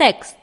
text